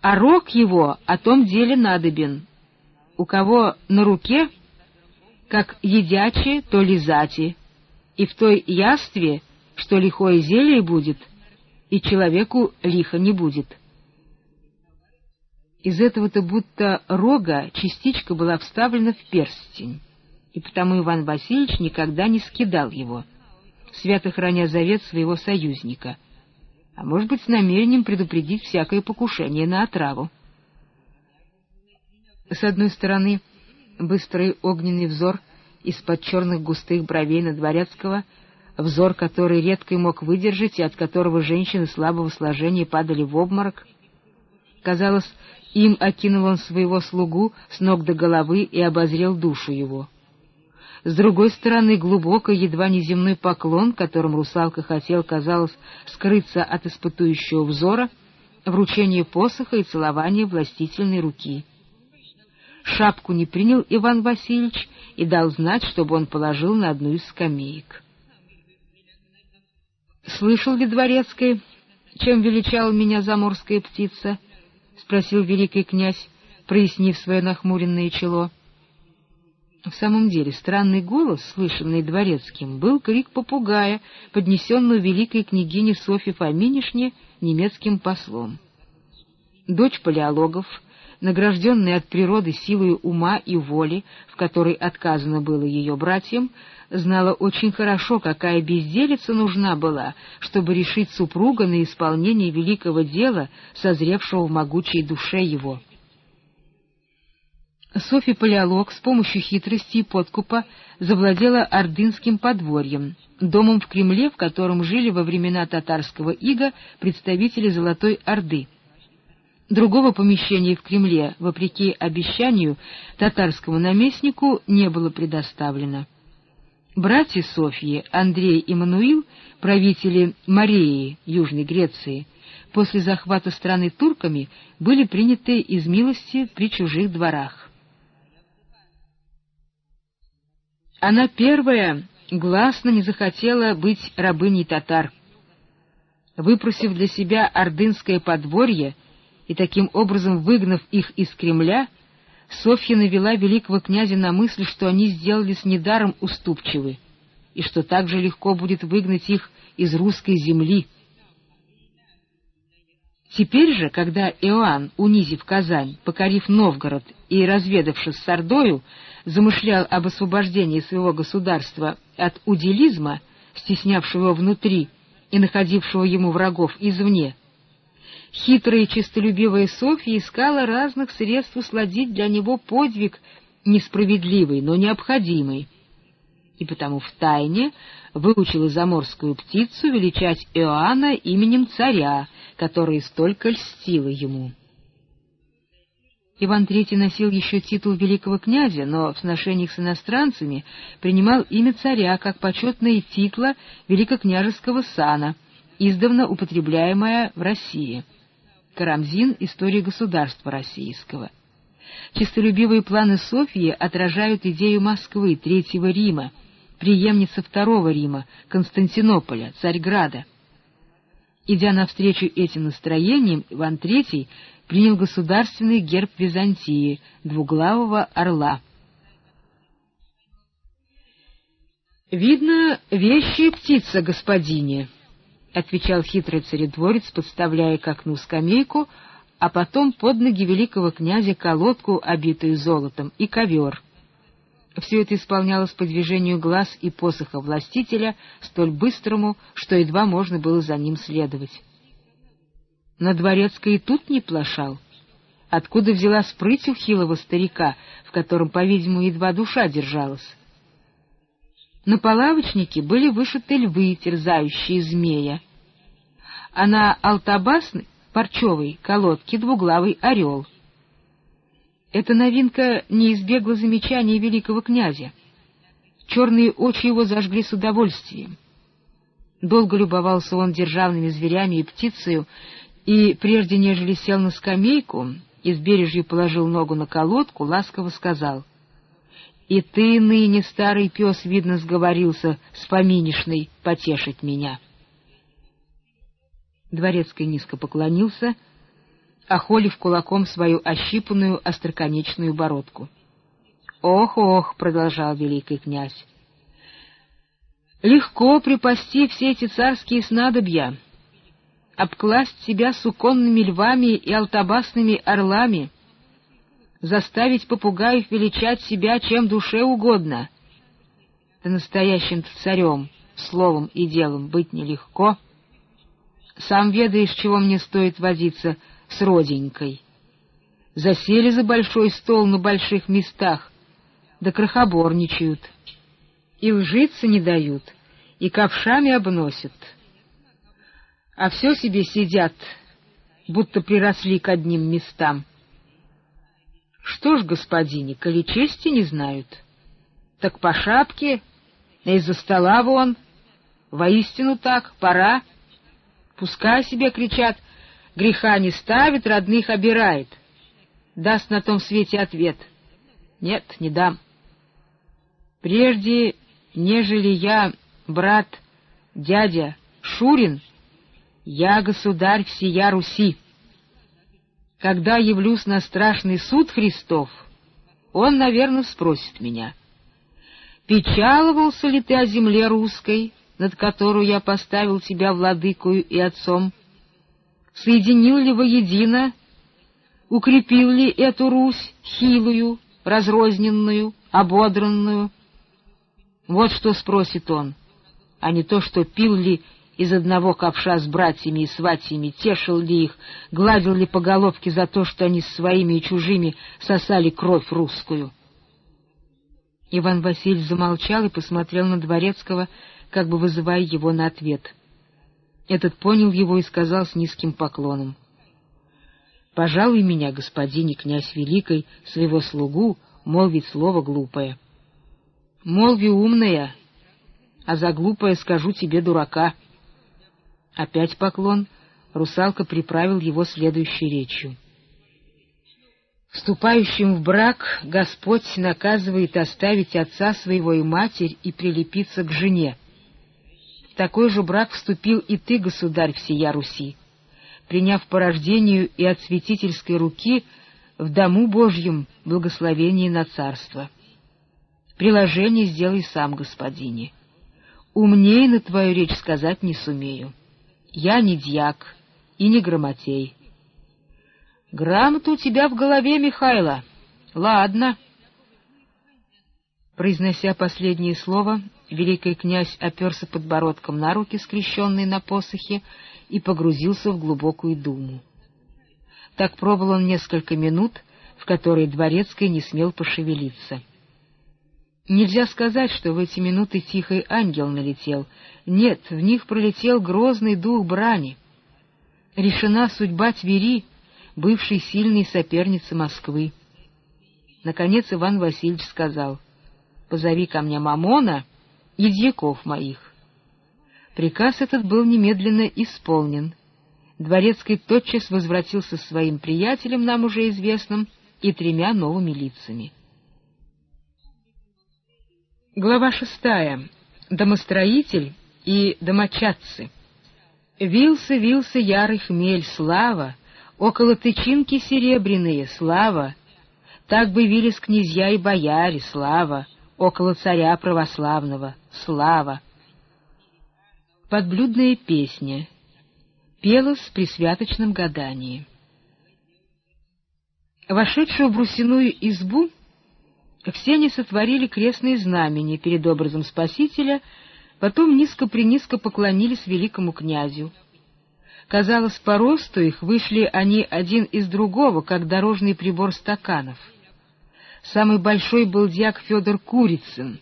А рог его о том деле надобен. У кого на руке, как едячи, то лизати, и в той ястве, что лихое зелье будет, и человеку лихо не будет. Из этого-то будто рога частичка была вставлена в перстень, и потому Иван Васильевич никогда не скидал его, свято храня завет своего союзника, а может быть с намерением предупредить всякое покушение на отраву. С одной стороны, быстрый огненный взор из-под черных густых бровей на Дворецкого, взор, который редко мог выдержать и от которого женщины слабого сложения падали в обморок. Казалось, им окинул он своего слугу с ног до головы и обозрел душу его. С другой стороны, глубокий, едва не земной поклон, которым русалка хотел, казалось, скрыться от испытующего взора, вручение посоха и целование властительной руки. Шапку не принял Иван Васильевич и дал знать, чтобы он положил на одну из скамеек. «Слышал ли дворецкий, чем величала меня заморская птица?» — спросил великий князь, прояснив свое нахмуренное чело. В самом деле, странный голос, слышанный дворецким, был крик попугая, поднесенный великой княгине Софье Фоминишне немецким послом. Дочь палеологов, награжденная от природы силой ума и воли, в которой отказано было ее братьям, знала очень хорошо, какая безделица нужна была, чтобы решить супруга на исполнение великого дела, созревшего в могучей душе его. Софья Палеолог с помощью хитрости и подкупа завладела Ордынским подворьем, домом в Кремле, в котором жили во времена татарского ига представители Золотой Орды. Другого помещения в Кремле, вопреки обещанию, татарскому наместнику не было предоставлено. Братья Софьи, Андрей и Мануил, правители Мареи, Южной Греции, после захвата страны турками были приняты из милости при чужих дворах. Она первая гласно не захотела быть рабыней татар. Выпросив для себя ордынское подворье и таким образом выгнав их из Кремля, Софья навела великого князя на мысль, что они сделались недаром уступчивы, и что так же легко будет выгнать их из русской земли. Теперь же, когда Иоанн, унизив Казань, покорив Новгород и разведавшись с Ордою, замышлял об освобождении своего государства от уделизма, стеснявшего его внутри и находившего ему врагов извне, Хитрая и честолюбивая Софья искала разных средств усладить для него подвиг несправедливый, но необходимый, и потому втайне выучила заморскую птицу величать Иоанна именем царя, который столько льстило ему. Иван III носил еще титул великого князя, но в сношениях с иностранцами принимал имя царя как почетное титла великокняжеского сана, издавна употребляемое в России. Карамзин «История государства российского». Чистолюбивые планы Софьи отражают идею Москвы, Третьего Рима, преемницы Второго Рима, Константинополя, Царьграда. Идя навстречу этим настроениям, Иван III принял государственный герб Византии, двуглавого орла. «Видно, вещая птица, господине», — отвечал хитрый царедворец, подставляя к окну скамейку, а потом под ноги великого князя колодку, обитую золотом, и ковер. Все это исполнялось по движению глаз и посоха властителя, столь быстрому, что едва можно было за ним следовать. Но дворецкий и тут не плашал. Откуда взялась прыть у хилого старика, в котором, по-видимому, едва душа держалась? На полавочнике были вышиты львы, терзающие змея, а на алтабасной, парчевой колодке двуглавый орел. Эта новинка не избегла замечания великого князя. Черные очи его зажгли с удовольствием. Долго любовался он державными зверями и птицею, и, прежде нежели сел на скамейку и с бережью положил ногу на колодку, ласково сказал — и ты ныне, старый пес, видно, сговорился с поминишной потешить меня. Дворецкий низко поклонился, охолив кулаком свою ощипанную остроконечную бородку. «Ох, ох!» — продолжал великий князь. «Легко припасти все эти царские снадобья, обкласть себя суконными львами и алтобасными орлами, заставить попугаев величать себя чем душе угодно. Да настоящим царем, словом и делом быть нелегко. Сам ведаешь, чего мне стоит возиться с роденькой. Засели за большой стол на больших местах, да крохоборничают, и лжиться не дают, и ковшами обносят. А все себе сидят, будто приросли к одним местам. Что ж, господине, коли чести не знают, так по шапке, да из-за стола вон, воистину так, пора. Пускай себе кричат, греха не ставит, родных обирает. Даст на том свете ответ. Нет, не дам. Прежде, нежели я, брат, дядя, Шурин, я государь всея Руси. Когда явлюсь на страшный суд Христов, он, наверное, спросит меня, «Печаловался ли ты о земле русской, над которую я поставил тебя владыкою и отцом? Соединил ли воедино, укрепил ли эту Русь хилую, разрозненную, ободранную, вот что спросит он, а не то, что пил ли из одного ковша с братьями и сватьями, тешил ли их, гладил ли по головке за то, что они с своими и чужими сосали кровь русскую. Иван Васильевич замолчал и посмотрел на Дворецкого, как бы вызывая его на ответ. Этот понял его и сказал с низким поклоном. — Пожалуй меня, господине князь Великой, своего слугу, молвить слово глупое. — Молви умная, а за глупое скажу тебе дурака. Опять поклон, русалка приправил его следующей речью. Вступающим в брак Господь наказывает оставить отца своего и матерь и прилепиться к жене. Такой же брак вступил и ты, государь всея Руси, приняв по рождению и от святительской руки в дому Божьем благословение на царство. Приложение сделай сам, господине. Умнее на твою речь сказать не сумею. Я не дьяк и не грамотей. Грамота у тебя в голове, Михайло. Ладно. Произнося последнее слово, великий князь оперся подбородком на руки, скрещенные на посохе, и погрузился в глубокую думу. Так пробыл он несколько минут, в которые дворецкий не смел пошевелиться. Нельзя сказать, что в эти минуты тихий ангел налетел. Нет, в них пролетел грозный дух брани. Решена судьба Твери, бывшей сильной соперницы Москвы. Наконец Иван Васильевич сказал, «Позови ко мне Мамона и дьяков моих». Приказ этот был немедленно исполнен. Дворецкий тотчас возвратился с своим приятелем, нам уже известным, и тремя новыми лицами. Глава шестая. Домостроитель и домочадцы. Вился, вился ярый хмель, слава, около тычинки серебряные, слава. Так бы вились князья и бояре, слава, около царя православного, слава. Подблюдная песня. Пелась при святочном гадании. Вошедшую в брусяную избу все они сотворили крестные знамения перед образом Спасителя, потом низко-принизко поклонились великому князю. Казалось, по росту их вышли они один из другого, как дорожный прибор стаканов. Самый большой был дьяк Федор Курицын.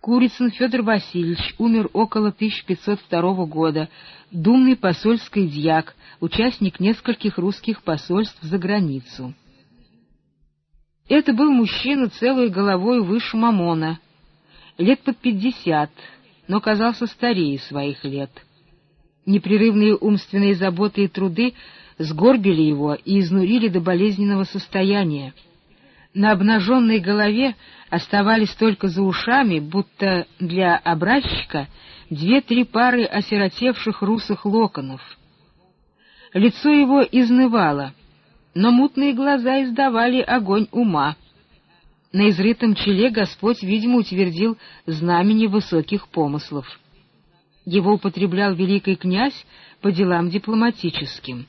Курицын Федор Васильевич умер около 1502 года, думный посольский дьяк, участник нескольких русских посольств за границу. Это был мужчина целой головой выше Мамона, лет под пятьдесят, но казался старее своих лет. Непрерывные умственные заботы и труды сгорбили его и изнурили до болезненного состояния. На обнаженной голове оставались только за ушами, будто для образчика, две-три пары осиротевших русых локонов. Лицо его изнывало, но мутные глаза издавали огонь ума. На изрытом челе Господь, видимо, утвердил знамени высоких помыслов. Его употреблял великий князь по делам дипломатическим.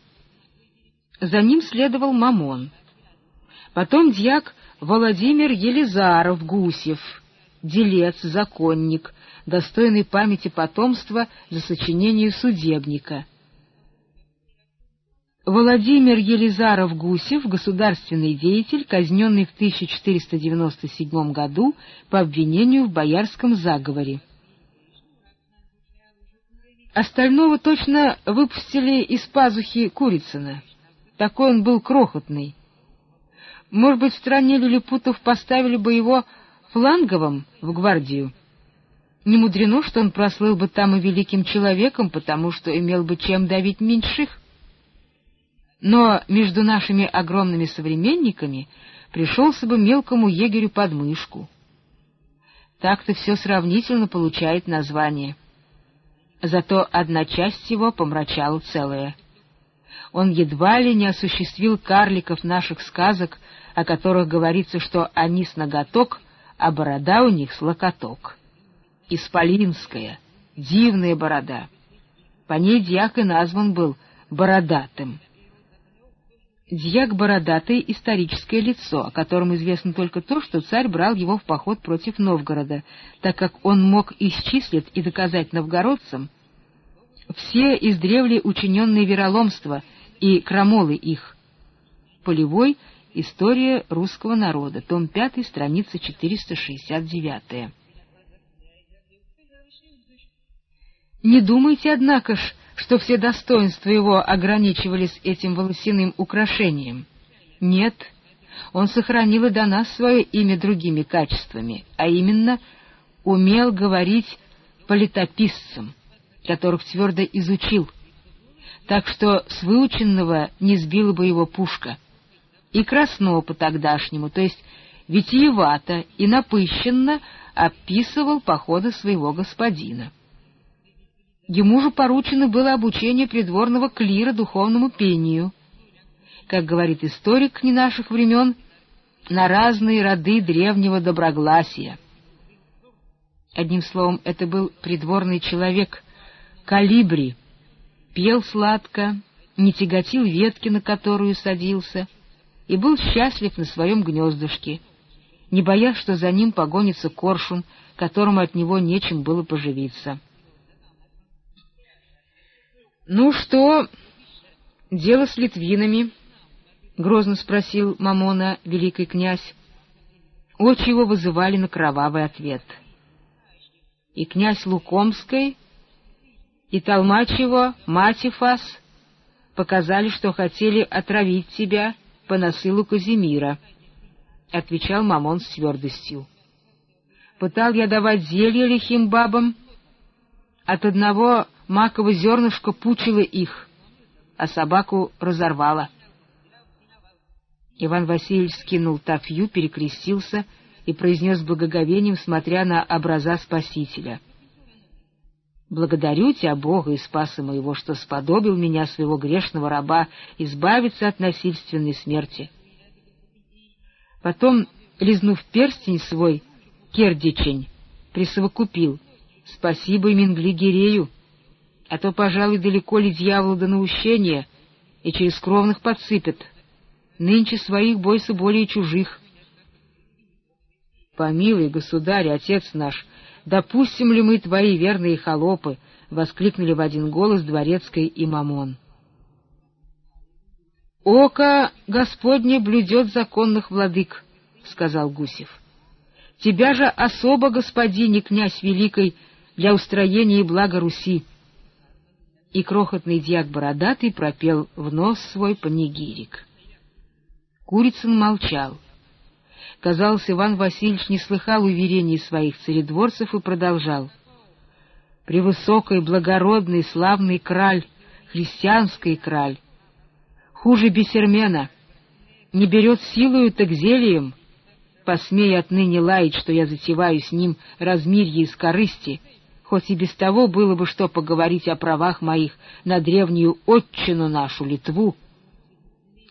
За ним следовал Мамон. Потом дьяк Владимир Елизаров-Гусев, делец, законник, достойный памяти потомства за сочинение судебника. Владимир Елизаров-Гусев, государственный деятель, казненный в 1497 году по обвинению в боярском заговоре. Остального точно выпустили из пазухи Курицына. Такой он был крохотный. Может быть, в стране лилипутов поставили бы его фланговым в гвардию. Не мудрено, что он прослыл бы там и великим человеком, потому что имел бы чем давить меньших. Но между нашими огромными современниками пришелся бы мелкому егерю под мышку. Так-то все сравнительно получает название. Зато одна часть его помрачала целое. Он едва ли не осуществил карликов наших сказок, о которых говорится, что они с ноготок, а борода у них с локоток. Исполинская, дивная борода. По ней дьяк и назван был бородатым. Дьяк Бородатый — историческое лицо, о котором известно только то, что царь брал его в поход против Новгорода, так как он мог исчислить и доказать новгородцам все издревле учиненные вероломства и крамолы их. Полевой История русского народа, том 5, страница 469. Не думайте, однако ж, что все достоинства его ограничивались этим волосяным украшением. Нет, он сохранил и до нас свое имя другими качествами, а именно умел говорить по летописцам, которых твердо изучил, так что с выученного не сбила бы его пушка — и красно по-тогдашнему, то есть витиевато и напыщенно описывал походы своего господина. Ему же поручено было обучение придворного клира духовному пению, как говорит историк не наших времен, на разные роды древнего доброгласия. Одним словом, это был придворный человек, калибри, пел сладко, не тяготил ветки, на которую садился — и был счастлив на своем гнездышке, не боясь, что за ним погонится коршун, которому от него нечем было поживиться. — Ну что, дело с литвинами? — грозно спросил Мамона великий князь. Очи его вызывали на кровавый ответ. И князь Лукомской, и толмач его, Матифас, показали, что хотели отравить тебя — по насылу Казимира, — отвечал Мамон с твердостью. Пытал я давать зелье лихим бабам, от одного макового зернышка пучило их, а собаку разорвало. Иван Васильевич скинул тафью, перекрестился и произнес благоговением, смотря на образа Спасителя. «Благодарю тебя, Бога и Спаса моего, что сподобил меня, своего грешного раба, избавиться от насильственной смерти». Потом, лизнув перстень свой, Кердичень, присовокупил «Спасибо Мингли-Гирею, а то, пожалуй, далеко ли дьяволу до наущения, и через кровных подсыпят. Нынче своих бойся более чужих». «Помилуй, государь, отец наш!» Допустим ли мы твои верные холопы? — воскликнули в один голос Дворецкой и Мамон. — Око Господне блюдет законных владык, — сказал Гусев. — Тебя же особо, господине, князь Великой, для устроения и блага Руси. И крохотный дьяк Бородатый пропел в нос свой панигирик. Курицын молчал. — Казалось, Иван Васильевич не слыхал уверений своих царедворцев и продолжал. «Превысокий, благородный, славный краль, христианский краль, хуже бесермена, не берет силою, так зельем, посмей отныне лаять, что я затеваю с ним размирье из корысти, хоть и без того было бы что поговорить о правах моих на древнюю отчину нашу, Литву.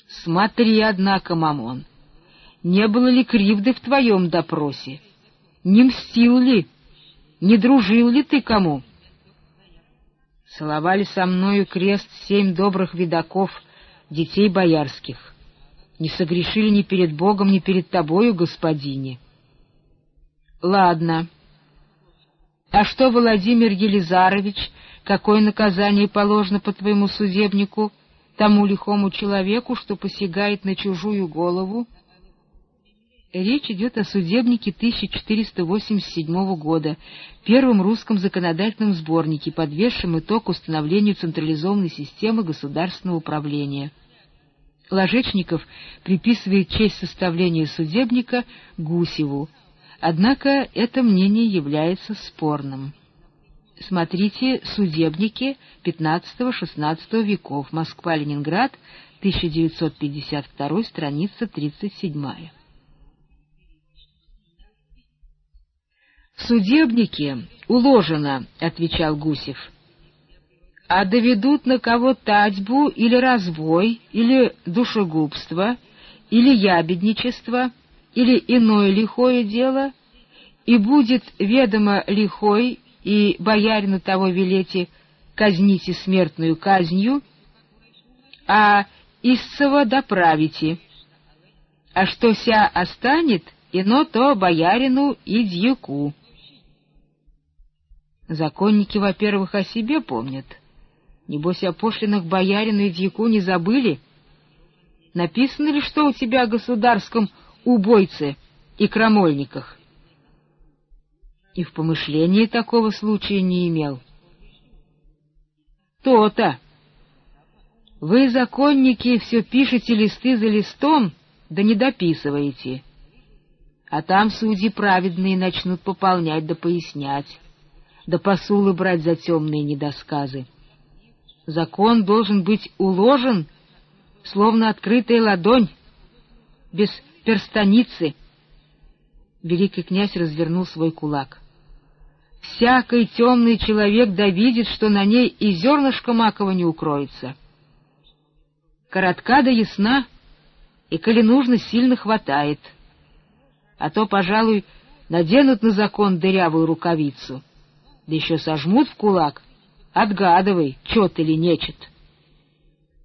Смотри, однако, Мамон, не было ли кривды в твоем допросе? Не мстил ли? Не дружил ли ты кому? Целовали со мною крест семь добрых видаков, детей боярских. Не согрешили ни перед Богом, ни перед тобою, господине. Ладно. А что, Владимир Елизарович, какое наказание положено по твоему судебнику, тому лихому человеку, что посягает на чужую голову? Речь идет о судебнике 1487 года, первом русском законодательном сборнике, подвесшем итог установлению централизованной системы государственного управления. Ложечников приписывает честь составления судебника Гусеву, однако это мнение является спорным. Смотрите «Судебники» XV-XVI веков, Москва-Ленинград, 1952, страница 37. — В судебнике уложено, — отвечал Гусев. — А доведут на кого татьбу или разбой, или душегубство, или ябедничество, или иное лихое дело, и будет ведомо лихой, и боярину того велете казните смертную казнью, а истого доправите. А что ся останет, ино то боярину и дьяку. Законники, во-первых, о себе помнят. Небось, о пошлинах боярину и дьяку не забыли? Написано ли, что у тебя о государском убойце и крамольниках? И в помышлении такого случая не имел. То-то. Вы, законники, все пишете листы за листом, да не дописываете. А там судьи праведные начнут пополнять да пояснять да посулы брать за темные недосказы. Закон должен быть уложен, словно открытая ладонь, без перстаницы. Великий князь развернул свой кулак. Всякий темный человек да видит, что на ней и зернышко макова не укроется. Коротка да ясна, и, коли нужно, сильно хватает. А то, пожалуй, наденут на закон дырявую рукавицу — да еще сожмут в кулак, отгадывай, чет или нечет.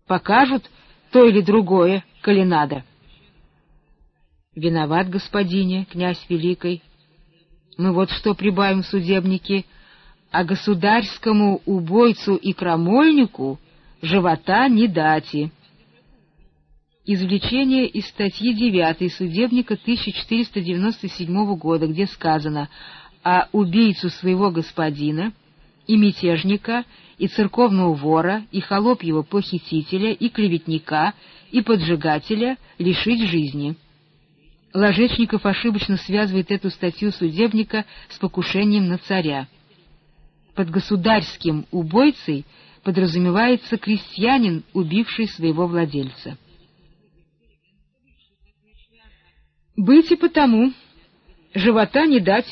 Покажут то или другое, коли надо. Виноват, господине, князь Великий. Мы вот что прибавим судебники, а государскому убойцу и крамольнику живота не дати. Извлечение из статьи 9 судебника 1497 года, где сказано а убийцу своего господина, и мятежника, и церковного вора, и холопьего похитителя, и клеветника, и поджигателя лишить жизни. Ложечников ошибочно связывает эту статью судебника с покушением на царя. Под государским убойцей подразумевается крестьянин, убивший своего владельца. Быть и потому, живота не дать,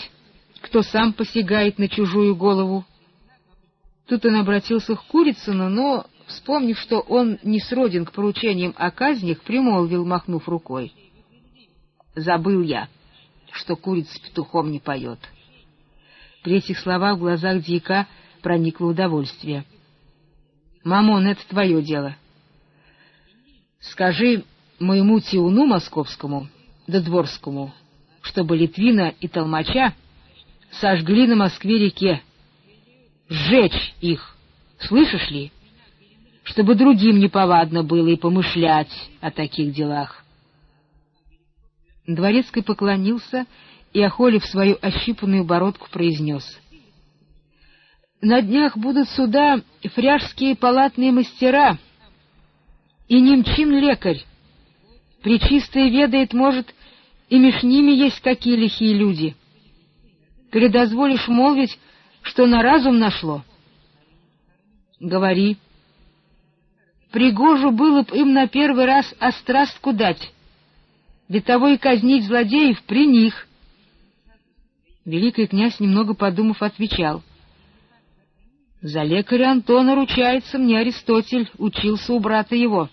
кто сам посягает на чужую голову. Тут он обратился к Курицыну, но, вспомнив, что он не сроден к поручениям о казнях, примолвил, махнув рукой. «Забыл я, что курица петухом не поет». При этих словах в глазах дьяка проникло удовольствие. «Мамон, это твое дело. Скажи моему тиуну московскому, да дворскому, чтобы Литвина и Толмача сожгли на Москве-реке. Сжечь их, слышишь ли? Чтобы другим неповадно было и помышлять о таких делах. Дворецкий поклонился и, охолив свою ощипанную бородку, произнес. «На днях будут сюда фряжские палатные мастера и немчин лекарь. Пречистая ведает, может, и меж ними есть какие лихие люди» коли дозволишь молвить, что на разум нашло? Говори. Пригожу было б им на первый раз острастку дать, для того и казнить злодеев при них. Великий князь, немного подумав, отвечал. За лекаря Антона ручается мне Аристотель, учился у брата его.